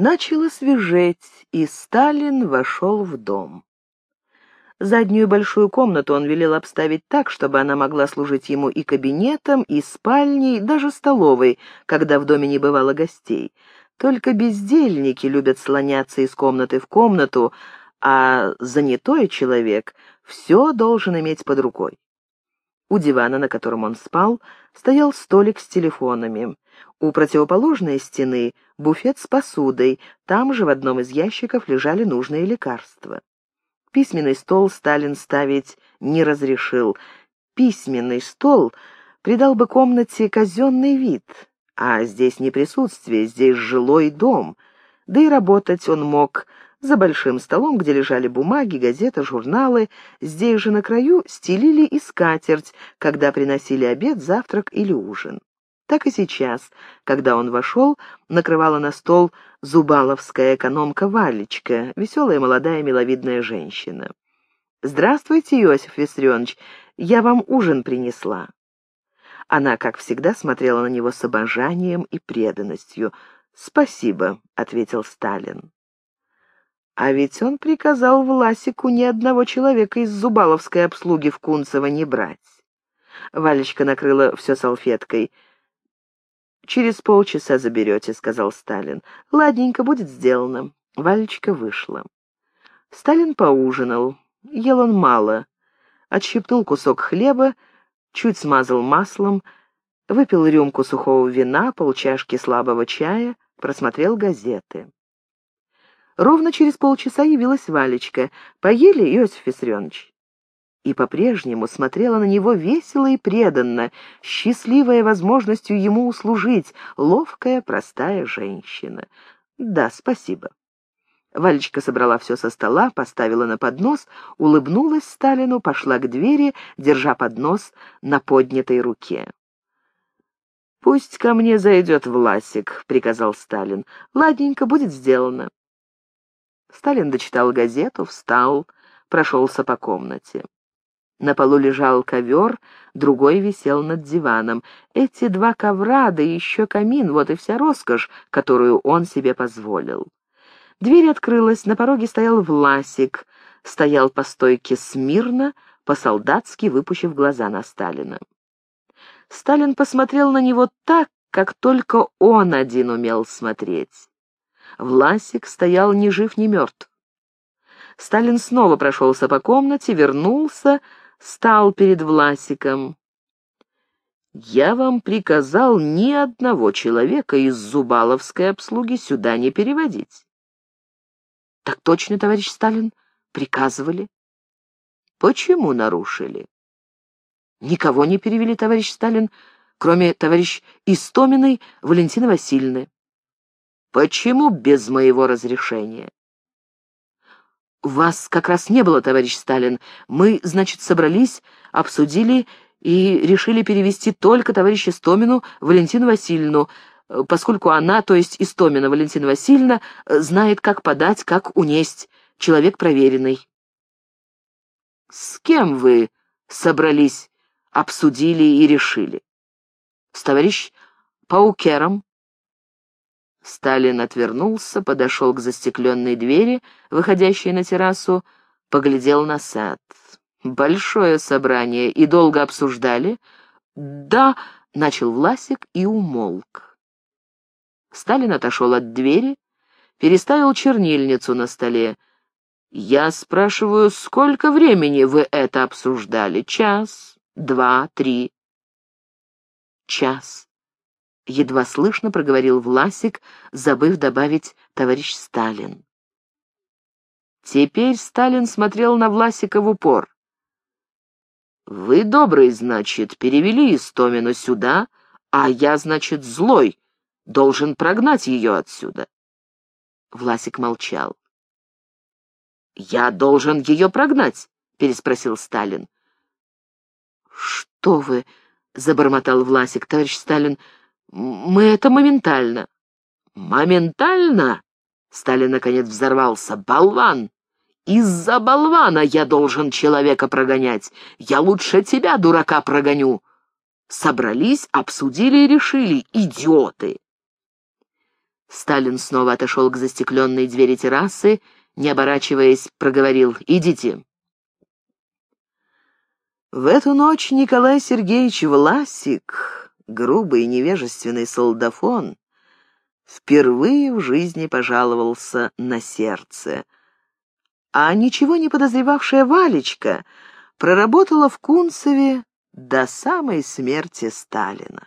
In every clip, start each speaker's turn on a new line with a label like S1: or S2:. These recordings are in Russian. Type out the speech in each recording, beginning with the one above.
S1: Начало свежеть, и Сталин вошел в дом. Заднюю большую комнату он велел обставить так, чтобы она могла служить ему и кабинетом, и спальней, даже столовой, когда в доме не бывало гостей. Только бездельники любят слоняться из комнаты в комнату, а занятой человек все должен иметь под рукой. У дивана, на котором он спал, стоял столик с телефонами. У противоположной стены буфет с посудой, там же в одном из ящиков лежали нужные лекарства. Письменный стол Сталин ставить не разрешил. Письменный стол придал бы комнате казенный вид, а здесь не присутствие, здесь жилой дом. Да и работать он мог за большим столом, где лежали бумаги, газеты, журналы. Здесь же на краю стелили и скатерть, когда приносили обед, завтрак или ужин. Так и сейчас, когда он вошел, накрывала на стол зубаловская экономка Валечка, веселая молодая миловидная женщина. «Здравствуйте, Иосиф Виссарионович, я вам ужин принесла». Она, как всегда, смотрела на него с обожанием и преданностью. «Спасибо», — ответил Сталин. А ведь он приказал Власику ни одного человека из зубаловской обслуги в Кунцево не брать. Валечка накрыла все салфеткой — «Через полчаса заберете», — сказал Сталин. «Ладненько, будет сделано». Валечка вышла. Сталин поужинал. Ел он мало. Отщипнул кусок хлеба, чуть смазал маслом, выпил рюмку сухого вина, полчашки слабого чая, просмотрел газеты. Ровно через полчаса явилась Валечка. «Поели, Иосиф Виссарионович?» И по-прежнему смотрела на него весело и преданно, счастливая возможностью ему услужить, ловкая, простая женщина. «Да, спасибо». Валечка собрала все со стола, поставила на поднос, улыбнулась Сталину, пошла к двери, держа поднос на поднятой руке. «Пусть ко мне зайдет Власик», — приказал Сталин. «Ладненько, будет сделано». Сталин дочитал газету, встал, прошелся по комнате. На полу лежал ковер, другой висел над диваном. Эти два ковра, да еще камин, вот и вся роскошь, которую он себе позволил. Дверь открылась, на пороге стоял Власик, стоял по стойке смирно, по-солдатски выпущив глаза на Сталина. Сталин посмотрел на него так, как только он один умел смотреть. Власик стоял ни жив, ни мертв. Сталин снова прошелся по комнате, вернулся, стал перед Власиком. «Я вам приказал ни одного человека из Зубаловской обслуги сюда не переводить». «Так точно, товарищ Сталин, приказывали». «Почему нарушили?» «Никого не перевели, товарищ Сталин, кроме товарищ Истоминой Валентины Васильевны». «Почему без моего разрешения?» «Вас как раз не было, товарищ Сталин. Мы, значит, собрались, обсудили и решили перевести только товарища Стомину Валентину Васильевну, поскольку она, то есть Истомина Валентина Васильевна, знает, как подать, как унесть. Человек проверенный». «С кем вы собрались, обсудили и решили?» «С товарищ Паукером, Сталин отвернулся, подошел к застекленной двери, выходящей на террасу, поглядел на сад. «Большое собрание. И долго обсуждали?» «Да», — начал Власик и умолк. Сталин отошел от двери, переставил чернильницу на столе. «Я спрашиваю, сколько времени вы это обсуждали? Час? Два? Три?» «Час», едва слышно проговорил Власик, забыв добавить «товарищ Сталин». Теперь Сталин смотрел на Власика в упор. «Вы добрый, значит, перевели Истомину сюда, а я, значит, злой, должен прогнать ее отсюда». Власик молчал. «Я должен ее прогнать?» — переспросил Сталин. «Что вы?» — забормотал Власик. «Товарищ Сталин, мы это моментально». «Моментально?» — Сталин наконец взорвался. «Болван! Из-за болвана я должен человека прогонять. Я лучше тебя, дурака, прогоню». Собрались, обсудили и решили. Идиоты! Сталин снова отошел к застекленной двери террасы, не оборачиваясь, проговорил «Идите». В эту ночь Николай Сергеевич Власик, грубый и невежественный солдафон, впервые в жизни пожаловался на сердце. А ничего не подозревавшая Валечка проработала в Кунцеве до самой смерти Сталина.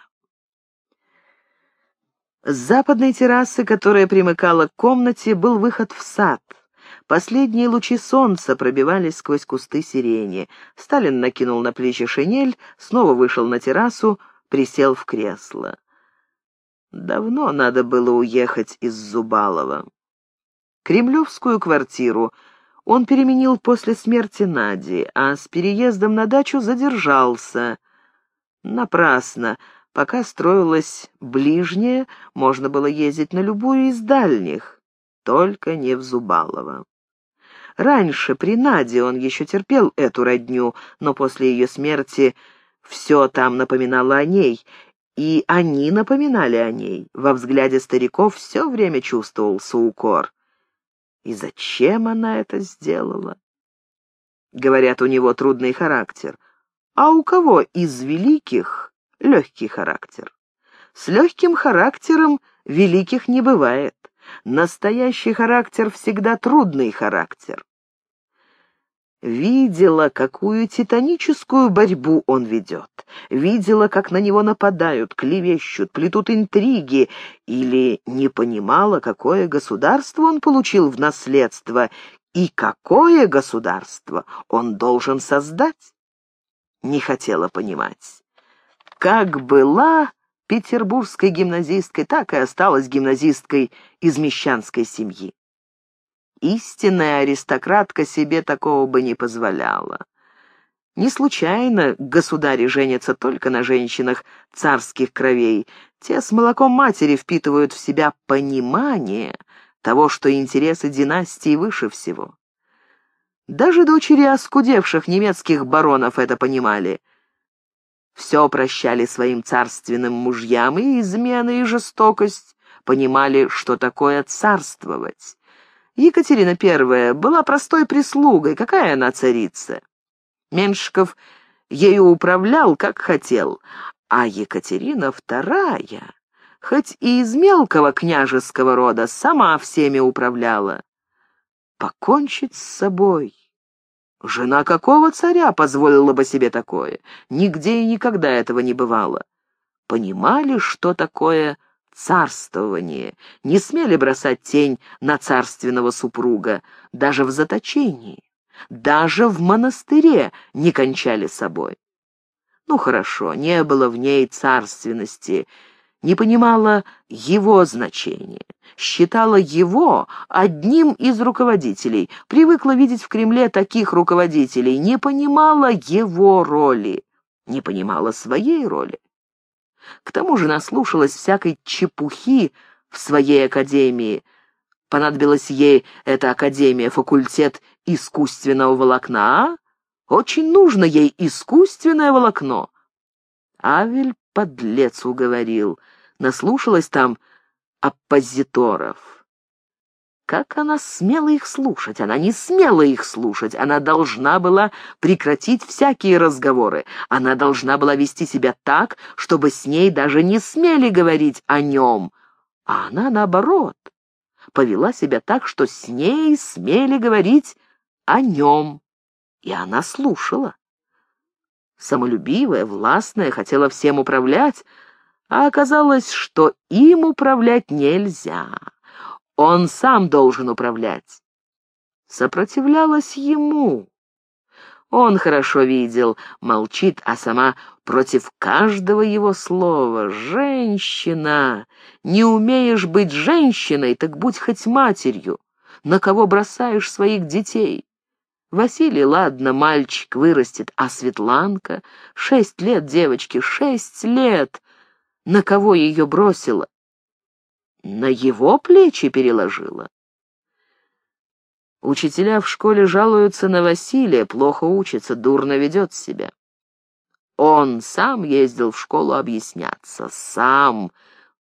S1: С западной террасы, которая примыкала к комнате, был выход в сад. Последние лучи солнца пробивались сквозь кусты сирени. Сталин накинул на плечи шинель, снова вышел на террасу, присел в кресло. Давно надо было уехать из Зубалова. Кремлевскую квартиру он переменил после смерти Нади, а с переездом на дачу задержался. Напрасно. Пока строилась ближняя, можно было ездить на любую из дальних, только не в Зубалово. Раньше, при Наде, он еще терпел эту родню, но после ее смерти все там напоминало о ней, и они напоминали о ней. Во взгляде стариков все время чувствовался укор. И зачем она это сделала? Говорят, у него трудный характер. А у кого из великих легкий характер? С легким характером великих не бывает. Настоящий характер всегда трудный характер видела, какую титаническую борьбу он ведет, видела, как на него нападают, клевещут, плетут интриги, или не понимала, какое государство он получил в наследство и какое государство он должен создать. Не хотела понимать. Как была петербургской гимназисткой, так и осталась гимназисткой из мещанской семьи. Истинная аристократка себе такого бы не позволяла. Не случайно государи женятся только на женщинах царских кровей. Те с молоком матери впитывают в себя понимание того, что интересы династии выше всего. Даже дочери оскудевших немецких баронов это понимали. Все прощали своим царственным мужьям, и измены, и жестокость, понимали, что такое царствовать. Екатерина I была простой прислугой, какая она царица? Меншиков ею управлял, как хотел, а Екатерина II, хоть и из мелкого княжеского рода, сама всеми управляла. Покончить с собой. Жена какого царя позволила бы себе такое? Нигде и никогда этого не бывало. Понимали, что такое царствование, не смели бросать тень на царственного супруга, даже в заточении, даже в монастыре не кончали собой. Ну хорошо, не было в ней царственности, не понимала его значения, считала его одним из руководителей, привыкла видеть в Кремле таких руководителей, не понимала его роли, не понимала своей роли. К тому же наслушалась всякой чепухи в своей академии. Понадобилась ей эта академия, факультет искусственного волокна, а? Очень нужно ей искусственное волокно. Авель подлец уговорил. Наслушалась там оппозиторов. Как она смела их слушать? Она не смела их слушать. Она должна была прекратить всякие разговоры. Она должна была вести себя так, чтобы с ней даже не смели говорить о нем. А она, наоборот, повела себя так, что с ней смели говорить о нем. И она слушала. Самолюбивая, властная, хотела всем управлять, а оказалось, что им управлять нельзя. Он сам должен управлять. Сопротивлялась ему. Он хорошо видел, молчит, а сама против каждого его слова. «Женщина! Не умеешь быть женщиной, так будь хоть матерью. На кого бросаешь своих детей?» Василий, ладно, мальчик вырастет, а Светланка? Шесть лет девочки, шесть лет! На кого ее бросила? На его плечи переложила. Учителя в школе жалуются на Василия, плохо учится, дурно ведет себя. Он сам ездил в школу объясняться, сам.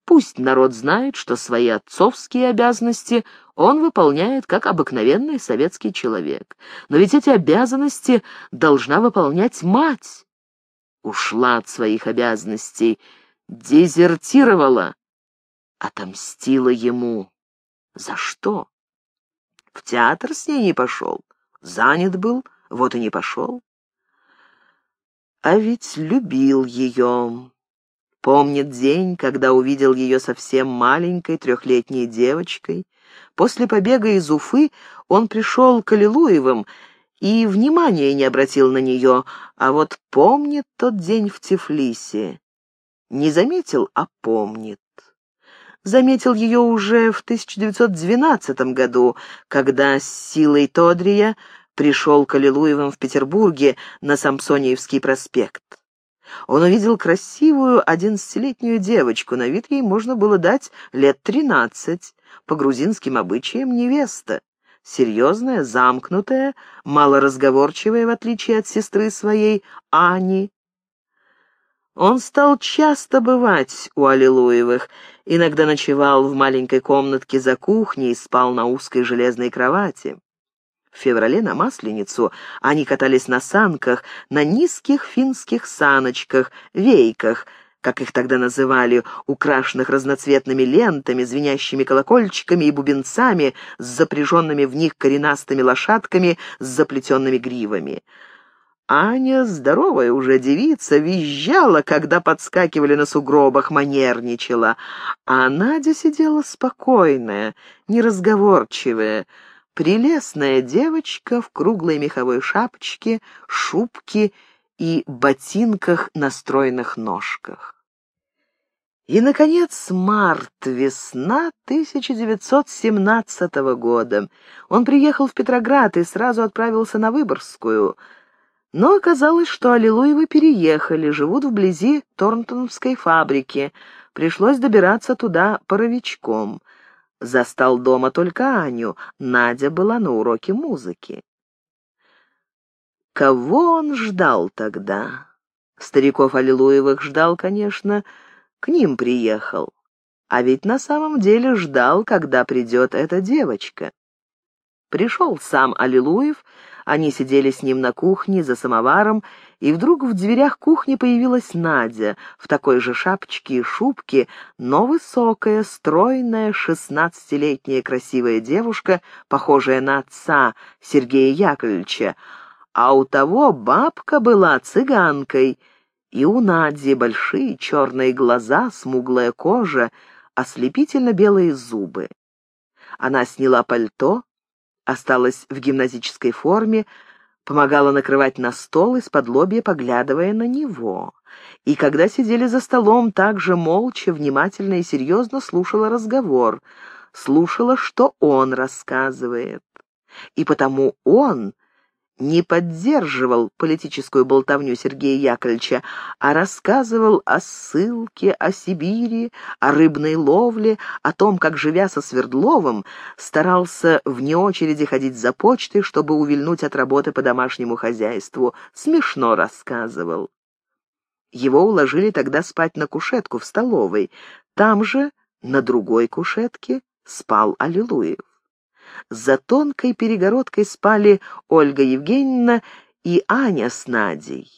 S1: Пусть народ знает, что свои отцовские обязанности он выполняет как обыкновенный советский человек. Но ведь эти обязанности должна выполнять мать. Ушла от своих обязанностей, дезертировала, отомстила ему. За что? В театр с ней не пошел, занят был, вот и не пошел. А ведь любил ее. Помнит день, когда увидел ее совсем маленькой трехлетней девочкой. После побега из Уфы он пришел к Аллилуевым и внимания не обратил на нее, а вот помнит тот день в Тифлисе. Не заметил, а помнит. Заметил ее уже в 1912 году, когда с силой Тодрия пришел к Аллилуевым в Петербурге на Самсониевский проспект. Он увидел красивую одиннадцатилетнюю девочку, на вид ей можно было дать лет тринадцать, по грузинским обычаям невеста. Серьезная, замкнутая, малоразговорчивая, в отличие от сестры своей, Ани. Он стал часто бывать у Аллилуевых, иногда ночевал в маленькой комнатке за кухней, спал на узкой железной кровати. В феврале на Масленицу они катались на санках, на низких финских саночках, вейках, как их тогда называли, украшенных разноцветными лентами, звенящими колокольчиками и бубенцами, с запряженными в них коренастыми лошадками с заплетенными гривами. Аня, здоровая уже девица, визжала, когда подскакивали на сугробах, манерничала, а Надя сидела спокойная, неразговорчивая, Прелестная девочка в круглой меховой шапочке, шубке и ботинках на стройных ножках. И, наконец, март, весна 1917 года. Он приехал в Петроград и сразу отправился на Выборгскую. Но оказалось, что Аллилуевы переехали, живут вблизи Торнтоновской фабрики. Пришлось добираться туда паровичком. Застал дома только Аню, Надя была на уроке музыки. Кого он ждал тогда? Стариков Аллилуевых ждал, конечно, к ним приехал. А ведь на самом деле ждал, когда придет эта девочка. Пришел сам Аллилуев, они сидели с ним на кухне за самоваром, и вдруг в дверях кухни появилась Надя в такой же шапочке и шубке, но высокая, стройная, шестнадцатилетняя красивая девушка, похожая на отца Сергея Яковлевича, а у того бабка была цыганкой, и у Нади большие черные глаза, смуглая кожа, ослепительно белые зубы. Она сняла пальто, осталась в гимназической форме, помогала накрывать на стол, из-под лобья поглядывая на него. И когда сидели за столом, также молча, внимательно и серьезно слушала разговор, слушала, что он рассказывает. И потому он не поддерживал политическую болтовню Сергея Яковлевича, а рассказывал о ссылке, о Сибири, о рыбной ловле, о том, как, живя со Свердловым, старался вне очереди ходить за почтой, чтобы увильнуть от работы по домашнему хозяйству. Смешно рассказывал. Его уложили тогда спать на кушетку в столовой. Там же, на другой кушетке, спал Аллилуев. За тонкой перегородкой спали Ольга Евгеньевна и Аня с Надей.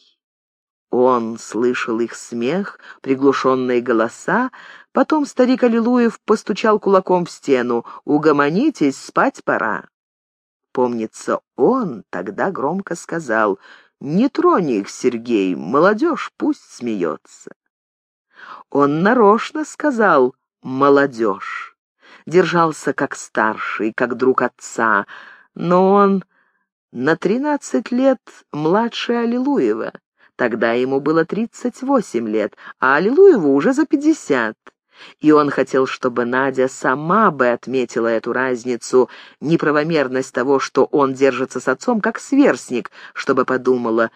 S1: Он слышал их смех, приглушенные голоса, потом старик Аллилуев постучал кулаком в стену. «Угомонитесь, спать пора». Помнится, он тогда громко сказал «Не трони их, Сергей, молодежь пусть смеется». Он нарочно сказал «молодежь» держался как старший, как друг отца, но он на тринадцать лет младше Аллилуева. Тогда ему было тридцать восемь лет, а Аллилуеву уже за пятьдесят. И он хотел, чтобы Надя сама бы отметила эту разницу, неправомерность того, что он держится с отцом как сверстник, чтобы подумала,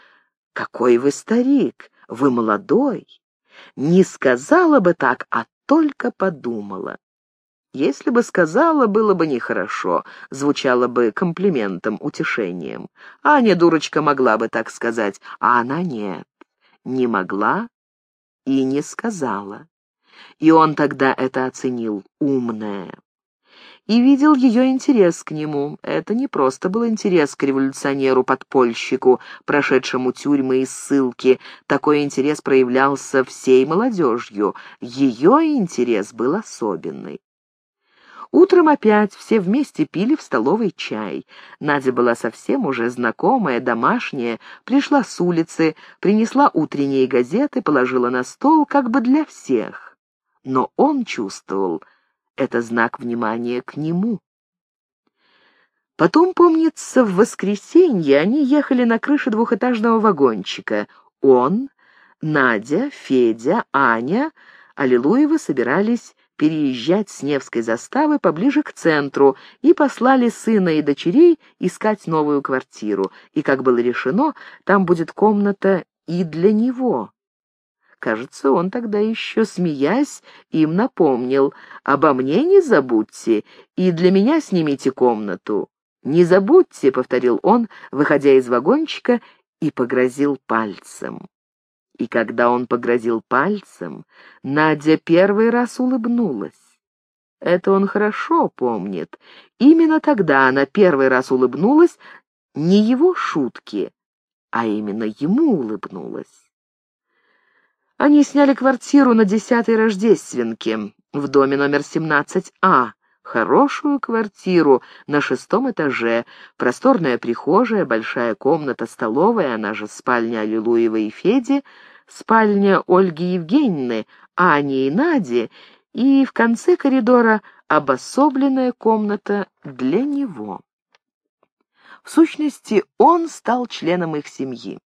S1: «Какой вы старик, вы молодой!» Не сказала бы так, а только подумала. Если бы сказала, было бы нехорошо, звучало бы комплиментом, утешением. Аня, дурочка, могла бы так сказать, а она нет, не могла и не сказала. И он тогда это оценил. Умная и видел ее интерес к нему. Это не просто был интерес к революционеру-подпольщику, прошедшему тюрьмы и ссылки. Такой интерес проявлялся всей молодежью. Ее интерес был особенный. Утром опять все вместе пили в столовой чай. Надя была совсем уже знакомая, домашняя, пришла с улицы, принесла утренние газеты, положила на стол как бы для всех. Но он чувствовал, это знак внимания к нему. Потом, помнится, в воскресенье они ехали на крыше двухэтажного вагончика. Он, Надя, Федя, Аня, Аллилуева собирались переезжать с Невской заставы поближе к центру и послали сына и дочерей искать новую квартиру. И, как было решено, там будет комната и для него. Кажется, он тогда еще, смеясь, им напомнил, «Обо мне не забудьте, и для меня снимите комнату». «Не забудьте», — повторил он, выходя из вагончика, и погрозил пальцем. И когда он погрозил пальцем, Надя первый раз улыбнулась. Это он хорошо помнит. Именно тогда она первый раз улыбнулась не его шутки, а именно ему улыбнулась. Они сняли квартиру на десятой Рождественке в доме номер 17А. Хорошую квартиру на шестом этаже, просторная прихожая, большая комната, столовая, она же спальня Аллилуева и Феди, спальня Ольги Евгеньевны, Ани и Нади, и в конце коридора обособленная комната для него. В сущности, он стал членом их семьи.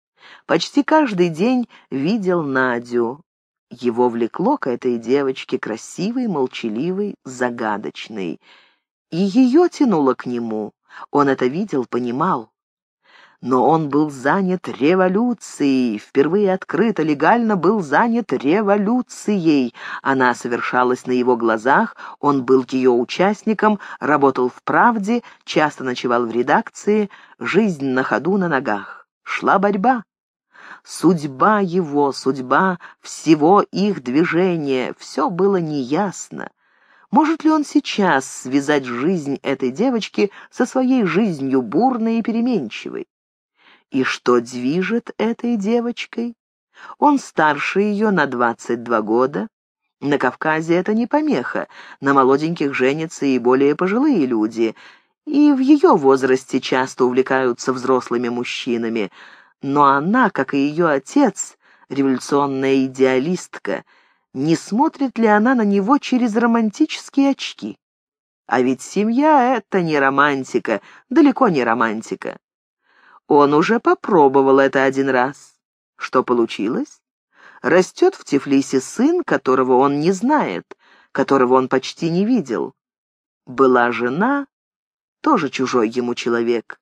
S1: Почти каждый день видел Надю. Его влекло к этой девочке, красивой, молчаливой, загадочной. И ее тянуло к нему. Он это видел, понимал. Но он был занят революцией, впервые открыто, легально был занят революцией. Она совершалась на его глазах, он был ее участником, работал в «Правде», часто ночевал в редакции, жизнь на ходу на ногах. Шла борьба. Судьба его, судьба всего их движения, все было неясно. Может ли он сейчас связать жизнь этой девочки со своей жизнью бурной и переменчивой? И что движет этой девочкой? Он старше ее на 22 года. На Кавказе это не помеха, на молоденьких женятся и более пожилые люди, и в ее возрасте часто увлекаются взрослыми мужчинами – но она, как и ее отец, революционная идеалистка, не смотрит ли она на него через романтические очки? А ведь семья — это не романтика, далеко не романтика. Он уже попробовал это один раз. Что получилось? Растет в Тифлисе сын, которого он не знает, которого он почти не видел. Была жена, тоже чужой ему человек.